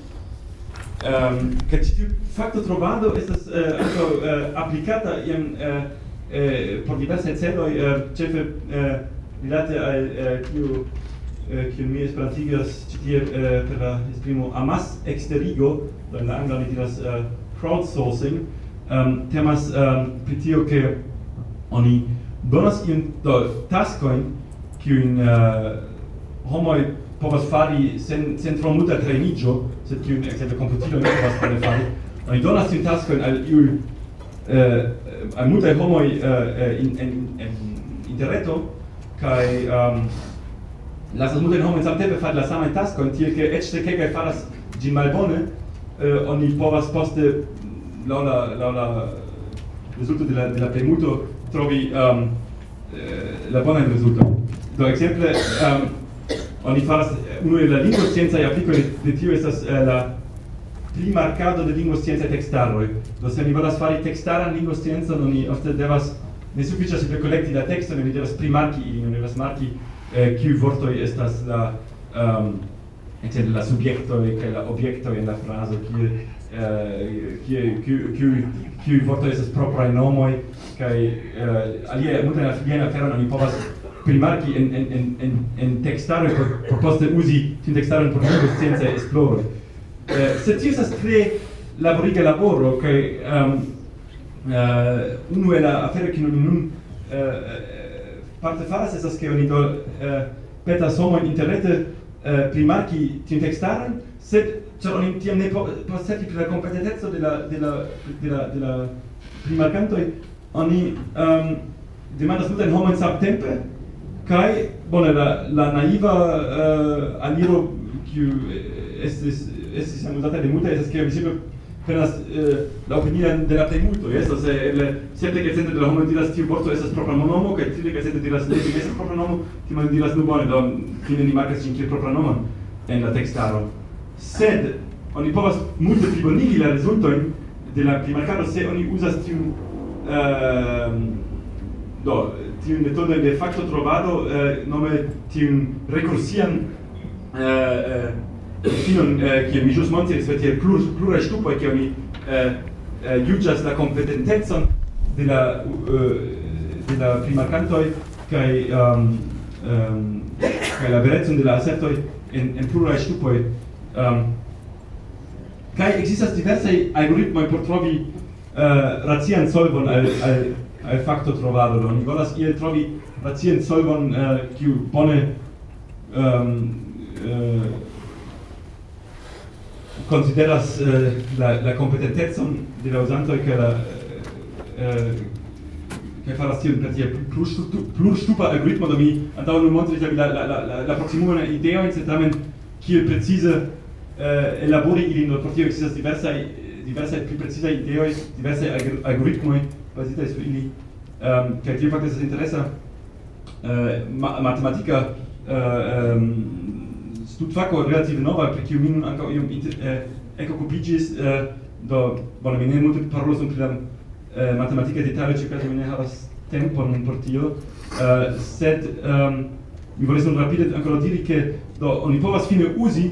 Ehm, um, kaj ĉi tiu fakto trovado estas uh, ankaŭ uh, aplikata iam uh, eh, eh, por diversaj celo eh, ĉefe eh, rilate al eh, kiu eh, kiu mi esperantigas ĉi tie eh, per la esprimo amas exterigo do en la angla ni diras eh, crowdsourcing, um, temas um, pri tio ke oni donas iun do taskojn kiujn uh, homoj povas fari sen sen tro multa trejniĝo sed kiun ekzemple komputilo ne povas fari. Oni donas tiun taskojn al iuj eh, Eh, al multaj homoj eh, eh, in en en interreto kaj ehm, lasas multajn homojn samtempe fari la samajn taskojn tiel ke eĉ se kelkaj faras ĝin malbone oni povas poste laŭ la laŭ la rezulto de la de la plejmulto trovi um, la bonajn rezultojn. Do ekzemple um, oni faras uno el la lingvosciencaj aplikoj de tio estas la pli marcado de lingua scienza textaro. Do se ni volas fari tekstaran lingvosciencon, oni ofte devas ne sufiĉas collecti la tekston, oni devas primarki ili, oni devas marki eh, kiuj vortoj estas la ehm, um, ekzemple la subjektoj e la objektoj en la frazo, kie eh, kie kiuj kiuj vortoj estas propraj nomoj kaj eh, alie multajn aliajn aferojn non povas primarki en en en en en tekstaro por, por poste uzi tiun tekstaron por esploro eh, se ti usas tre laboriga laboro che um, ehm, uh, eh, uno è la afero kiu nun nun uh, parte faras estas che oni do uh, peta somo in internet uh, primarki tiun tekstaron sed cioè oni tiam ne percepti per la competenza della della della della primarcanto la um, la primarkantoj in um, ehm, demandas multajn homojn samtempe kaj la la naiva uh, aliro kiu estis estis amuzata de multaj estas ke vi simple tenas eh, la opinion de la plimulto, jes eh, eble septe ke cento de la homoj diras tiu vorto estas propra nomo kaj tri ke cento diras ne tiu estas propra nomo, tiam diras nu bone, do fine ni markas ĝin kiel propra nomon en la tekstaro. Sed oni povas multe plibonigi la rezultojn de la plimarkado se oni uzas tiun uh, ehm, do tiun metodon de facto trovado, uh, eh, nome tiun rekursian uh, uh, tion eh, kiel mi ĵus montris, tiel plur, pluraj ŝtupoj kiel mi eh, eh, juĝas la kompetentecon de la de la primarkantoj kaj ehm, ehm, kaj la verecon de la asertoj en, en pluraj ŝtupoj. Um, kaj ekzistas diversaj algoritmoj por trovi uh, racian solvon al, al, al facto trovado. Oni volas iel trovi racian solvon, uh, kiu bone um, uh, consideras eh, la la competentezon de la usanto che la eh, eh che la tion per tia plurstupa algoritmo da mi antaŭ nur montris la la la la, la una idea in certamen kiel precise eh, elabori ilin no tio ekzistas diversa diversaj più precisa ideoj diversaj algoritmo bazitaj su ili. Ehm che ti fa questo estas eh, ma eh, ehm, studfako relative nova, pri kiu min anka ankaŭ iom eh, ekokupiĝis, eh, do, bona mi ne multe parolos pri la eh, matematika detale ĉi mi ne havas tempon por tio, eh, sed um, mi volis nun rapide ankoraŭ diri, ke do, oni povas fine uzi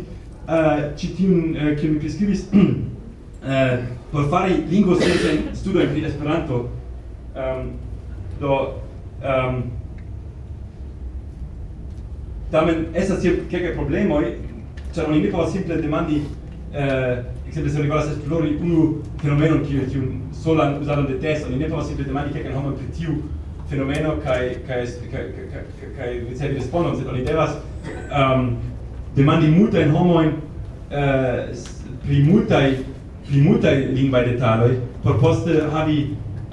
eh, ĉi tiun, eh, kiu mi priskribis, eh, por fari lingvosciencajn studo pri Esperanto. Um, do, um, Tamen estas tie kelkaj problemoj, ĉar oni ne povas simple demandi eh, ekzemple se oni volas esplori unu fenomenon kiu kiun solan uzadon de testo, oni ne povas simple demandi kelkajn homojn pri tiu fenomeno kaj kaj kaj kaj ricevi respondon, sed oni devas um, demandi multajn homojn eh, pri multaj pri multaj lingvaj detaloj por poste havi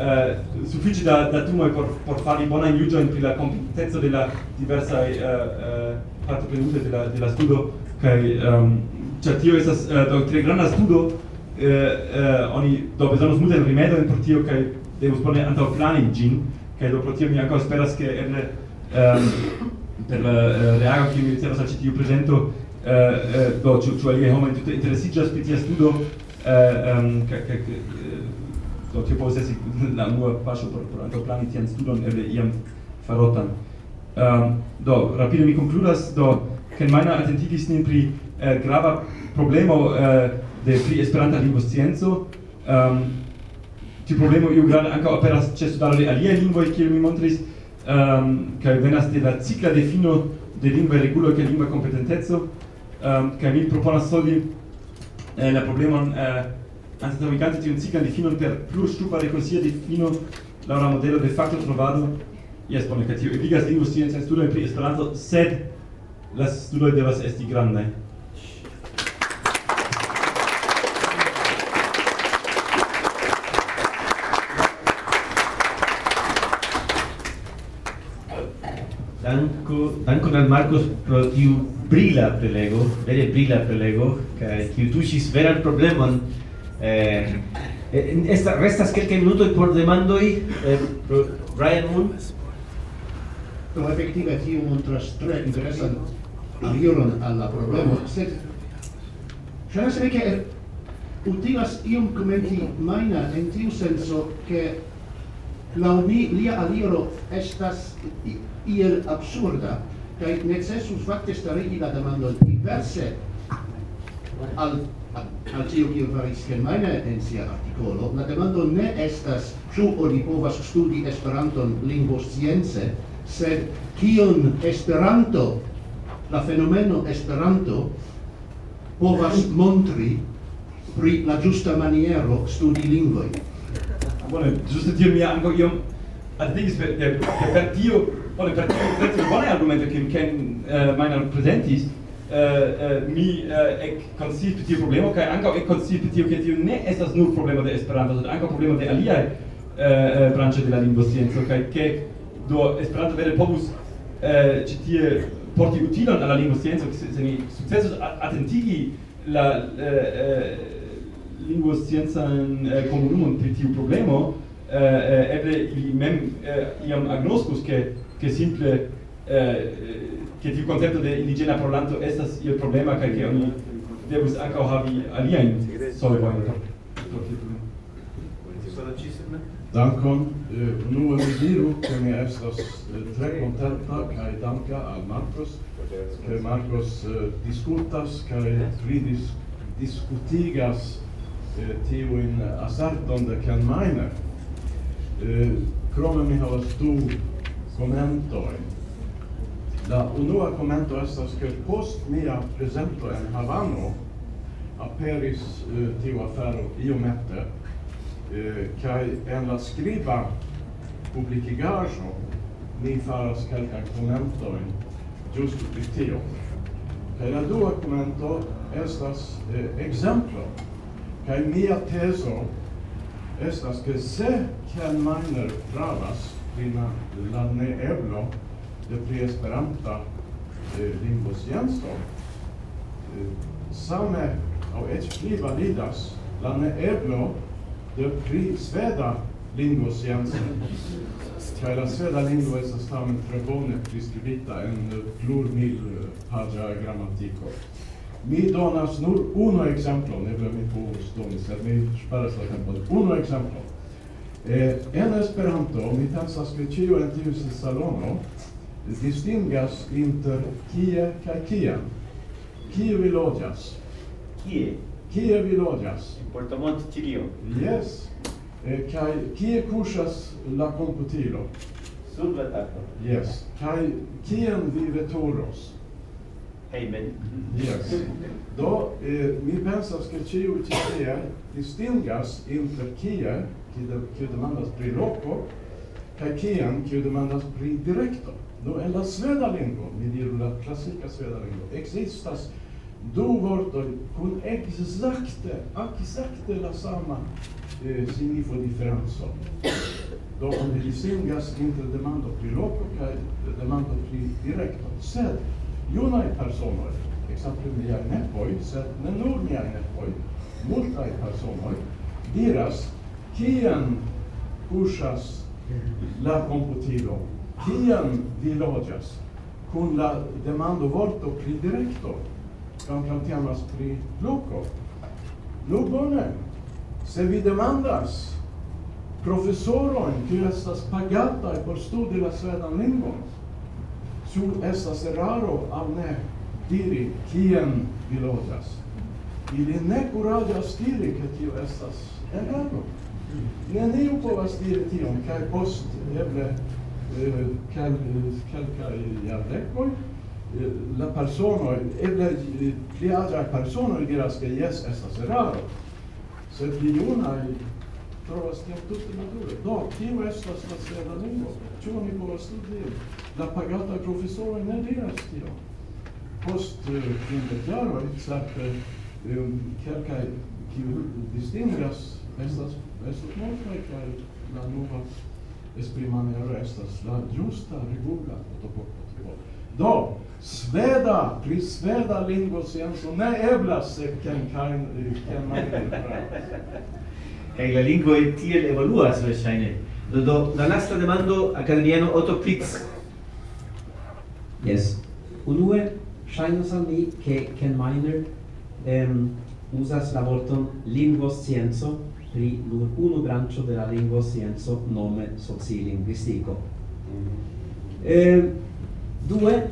eh, suffice da datumoi por, por fari bona iugioin pri la kompetenco de la diversa eh, eh, parto prenute de la, de la studo kai um, ehm, ĉar tio estas uh, eh, do tre granda studo eh, eh, oni do besonos multe rimedo por tio kai devus bone antaŭ plani gin kai do pro tio mi ankaŭ esperas ke eble um, ehm, per la uh, reago kiu mi ricevas al ĉi tiu prezento eh, uh, do ĉu ĉu aliaj homoj tute interesiĝas pri tia studo eh, ehm, um, kaj do tio povas esti la unua paŝo por por antaŭplani tian studon eble iam farotan. Um, do rapide mi konkludas do kelmajna atentigis nin pri eh, grava problemo eh, de pri Esperanta lingvoscienco. Um, ehm, tiu problemo iu grande ankaŭ aperas ĉe studado de aliaj lingvoj kiel mi montris ehm, um, kaj venas de la cikla defino de lingvaj reguloj kaj lingva kompetenteco um, kaj mi proponas solvi eh, la problemon eh, anstataŭigante tiun ciklan difinon per plurŝtupa rekonsia difino laŭ la modelo de fakto trovado, jes bone kaj tio ebligas lingvo sciencajn studojn pri Esperanto, sed la studoj devas esti grandaj. Danko, danko al Marcos pro tiu brila prelego, vere brila prelego, kaj kiu tuŝis veran problemon Eh, eh esta, restas quelques minutoj por demandoj eh, Brian Moon. No, efektive aquí montras tre interesan aliron al la problemo, sed ŝajnas ke utilas iom komenti maina en tiu senso ke laŭ mi lia aliro estas iel absurda kaj necesus fakte starigi la demandon diverse al al tio kio faris Germania en sia artikolo, la demando ne estas ĉu oni povas studi Esperanton lingvoscience, sed kion Esperanto, la fenomeno Esperanto, povas montri pri la giusta maniero studi lingvoj. Bone, giuste tio mi anco iom atingis per, per, per tio, bone, per tio, per tio, bone argumento che mi ken uh, mine presentis, Eh, eh, mi eh, ek konsciis pri tiu problemo kaj ankaŭ ek konsciis pri tiu ke tiu ne estas nur problemo de Esperanto, sed ankaŭ problemo de aliaj branĉoj de la lingvoscienco kaj ke do Esperanto vere povus ĉi tie porti utilon al la lingvoscienco se ni sukcesus atentigi la lingvosciencan komunumon pri tiu problemo eble ili mem iam agnoskus ke ke simple che tiu concepto de indigena parlanto estas il problema che ke oni devus anche havi aliajn solvojn por tiu problemo. Dankon. Eh, nu mi diru, ke mi estas eh, tre contenta kai danka al Marcos, ke Marcos eh, diskutas kai ridis diskutigas tiuin asarton de Ken Miner. Krome mi havas du komentojn. La unua commento estas ke post mia presento en Havano aperis uh, tiu afero iomete eh, uh, kai en la skriba publikigaĵo ni faras kelkajn komentojn ĝuste pri tio. Kaj la dua komento estas uh, ekzemplo kaj mia tezo estas ke se Ken Miner pravas pri la neeblo det preesperanta eh, limboscienco. Eh, same av eĉ pli validas la ebno de pri sveda lingvoscienco. Kaj sveda lingvo estas tamen tre priskribita en plurmil eh, paĝa gramatiko. Mi donas nur unu ekzemplon, eble mi povus doni, sed mi ŝparas la tempon. Unu ekzemplon. Eh, en Esperanto mi pensas ke ĉiu en tiu salono distingas inter kie kaj kiam. Kie vi loĝas? Kie? Kie vi loĝas? En Portomont, Ĉilio. Yes. Eh, kaj kie kuŝas la komputilo? Sur la tablo. Yes. Kaj kien vi veturos? Hejmen. Yes. Do eh, mi pensas ke ĉiu ĉi tie distingas inter kie, kiu demandas pri loko, kaj kien, kiu demandas pri direkto. no en la sveda lingvo, mi diru la klasika sveda lingvo, ekzistas du vortoj kun exakte, exakte la samma eh, signifo diferenco. Do oni distingas inter demando pri loko kaj demando pri direkto, sed junaj personoj, ekzemple miaj nepoi, sed ne nur miaj nepoj, multaj personoj diras kien kuŝas la komputilo Tiam vi logias kun la demando vorto pri direkto, kvankam temas pri loco Nu bone, se vi demandas profesoron qui estas pagata por studi la svedan lingvon, su estas eraro aŭ ne diri kien vi loĝas. Ili ne kuraĝas diri ke tio estas eraro. Neniu povas diri tion kaj post eble Eh, kelkaj eh, jardekoj, eh, la persono, eble pli aĝaj personoj diras ke jes estas eraro, sed pli junaj trovas tion tute nature. Do, kio estas la sveda lingvo? Ĉu oni povas studi? La pagata profesoroj ne diras tio. Post kvindek jaroj, certe kelkaj kiu distingas estas estas multaj kaj la nova esprimamento estas la giusta regula protocollo. Do, sveda, pri sveda lingvo scienco ne eblas se ken kein ken Kaj la lingvo tiel evoluas verŝajne. Do, do la lasta demando academiano Otto Pix. Yes. Unue ŝajnas al mi ke Ken Miner em, usas la vorton lingvo senso pri nur unu branĉo de la lingvo nome sociolinguistico. Eh, due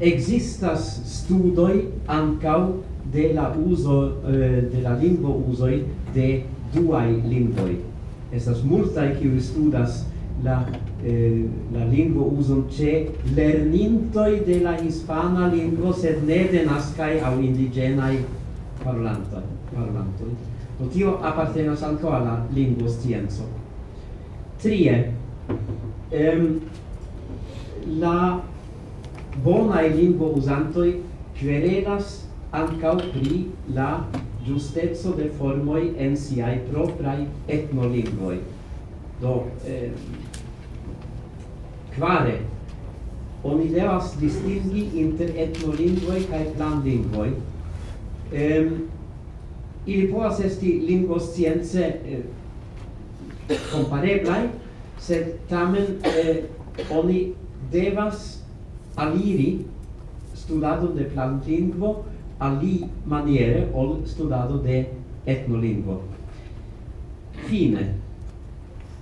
existas studoi ancau de la uso eh, de la lingvo uzoj de duai lingvoi. Estas multai kiu studas la eh, la lingvo uzon ce lernintoi de la hispana lingvo sed ne de nascai au indigenai parlantoi. parlantoi o tio appartenas anco alla lingua scienzo. Trie, ehm, la bonae lingua usantoi querelas ancao pri la giustezzo de formoi en siai proprai etnolingvoi. Do, eh, quare, oni devas distingi inter etnolingvoi cae planlingvoi. Ehm, ili povas esti lingvoscience eh, compareblai, sed tamen eh, oni devas aliri studado de plantlingvo ali maniere ol studado de etnolingvo. Fine,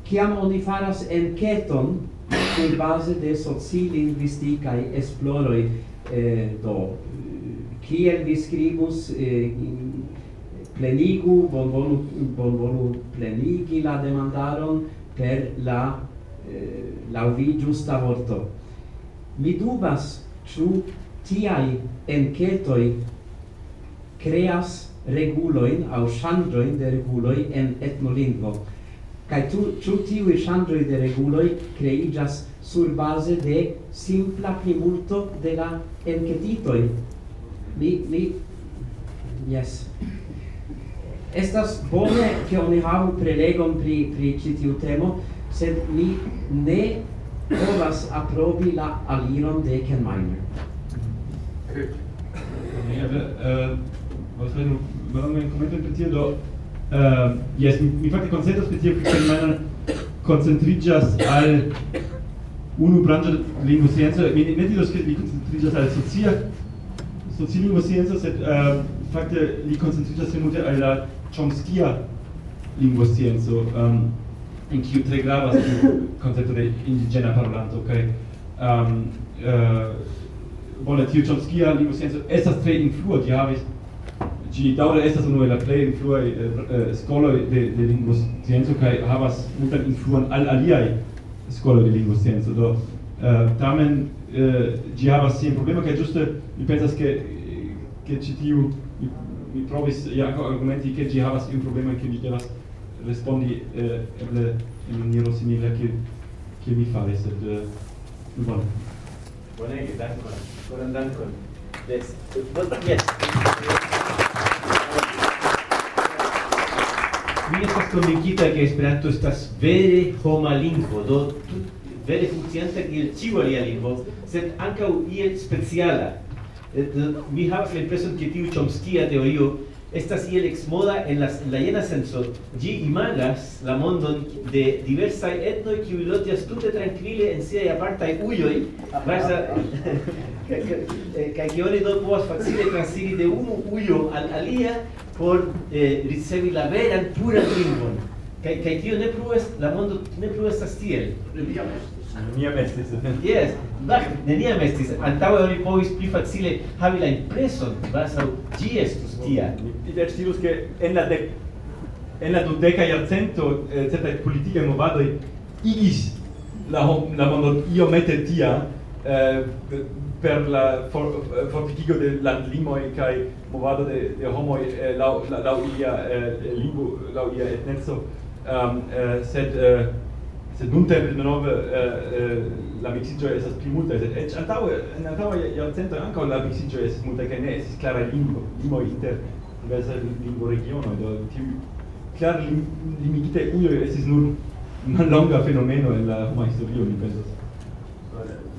ciam oni faras enketon sur base de sociolinguisticae esploroi, eh, do, kiel vi scribus eh, plenigu, bonvolu, bonvolu plenigi la demandaron per la eh, la vi giusta vorto. Mi dubas chu tiai enketoi creas reguloin au shandroin de reguloi en etnolingvo. Kai tu ĉu tiui shandroi de reguloi creigas sur base de simpla primulto de la enketitoi. Mi mi yes. Estas bone che oni havu prelegon pri pri ĉi tiu temo, sed mi ne volas aprobi la aliron de Ken Miner. Ja, äh, eh, was reden wir mal Kommentar pri tio do äh, yes, mi, mi fakte konsentas pri tio ke Ken Miner koncentriĝas al unu branĉo de lingvoscienco, mi ne diros ke li koncentriĝas al socia socilingvoscienco, sed äh, fakte li koncentriĝas multe al la chomskia linguoscienco um, in kiu tre gravas tiu koncepto de indigena parolanto kaj um, uh, bone tiu chomskia linguoscienco estas tre influa ĝi havis ĝi daŭre estas unu el la plej influaj uh, skoloj de, de lingvoscienco kaj havas multan influon al aliaj skoloj de lingvoscienco do uh, tamen uh, ĝi havas sian problemon kaj ĝuste mi pensas ke ke ĉi tiu mi provis jako argumenti che gi havas un problema che mi devas respondi eh, eble in maniero simile che che mi fare sed eh, bone. Bonege dankon. Koran dankon. Yes yes. Mi estas convincita che Esperanto estas vere homa lingvo, do vere funkcianta kiel ĉiu alia lingvo, sed ankaŭ iel speciala. Eh, eh, mi havas la impreson ke tiu chomskia teorio estas iel exmoda en las en la jena senso. Ĝi imagas la mondon de diversaj etnoj kiuj loĝas tute trankvile en siaj apartaj ujoj grasa eh, kaj ke oni do povas facile transiri de unu ujo al alia por eh, ricevi la veran puran lingvon. Kaj kaj tio ne plu la mondo ne plu estas tiel. Ah, neniam estis. Yes, Bach neniam estis. Antaŭe oni povis pli facile havi la impreson, kvazaŭ ĝi estus tia. Mi ja dirus ke en la dek en la dudeka jarcento eh, certaj politikaj movadoj igis la hom la mondo iomete tia eh, per la eh, fortigigo de landlimoj kaj movado de de homoj laŭ laŭ ilia lingvo laŭ ilia etneco um, sed sed nun tempe denove eh, eh, la mixigio estas pli multa, sed et eh, antaŭe en antaŭe jarcento ankaŭ la mixigio estis multa kaj ne estis klara lingvo, limo inter diversaj lingvoregionoj, do tiu klar lim, limigite ujoj estis nur mallonga fenomeno en la homa historio, mi pensas.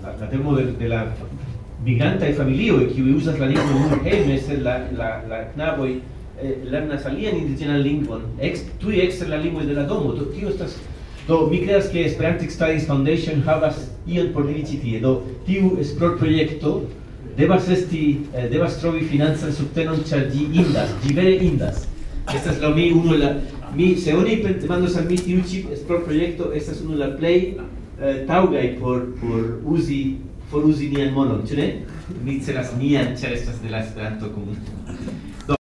La, la temo de, de la migrantaj familioj kiuj uzas la lingvon nur hejme, sed la, la, la knaboj eh, lernas alian indigenan lingvon, ex, tuj ekster la lingvoj de la domo, do tio estas Do mi creas ke Esperantic Studies Foundation havas ion por diri ĉi tie. Do tiu esplorprojekto devas esti eh, devas trovi financan subtenon ĉar ĝi indas, ĝi vere indas. Estas laŭ mi unu la mi se oni demandos al mi tiu ĉi esplorprojekto estas unu la plej eh, taŭgaj por por uzi por uzi nian monon, ĉu ne? Mi celas nian, ĉar estas de la Esperanto komunumo.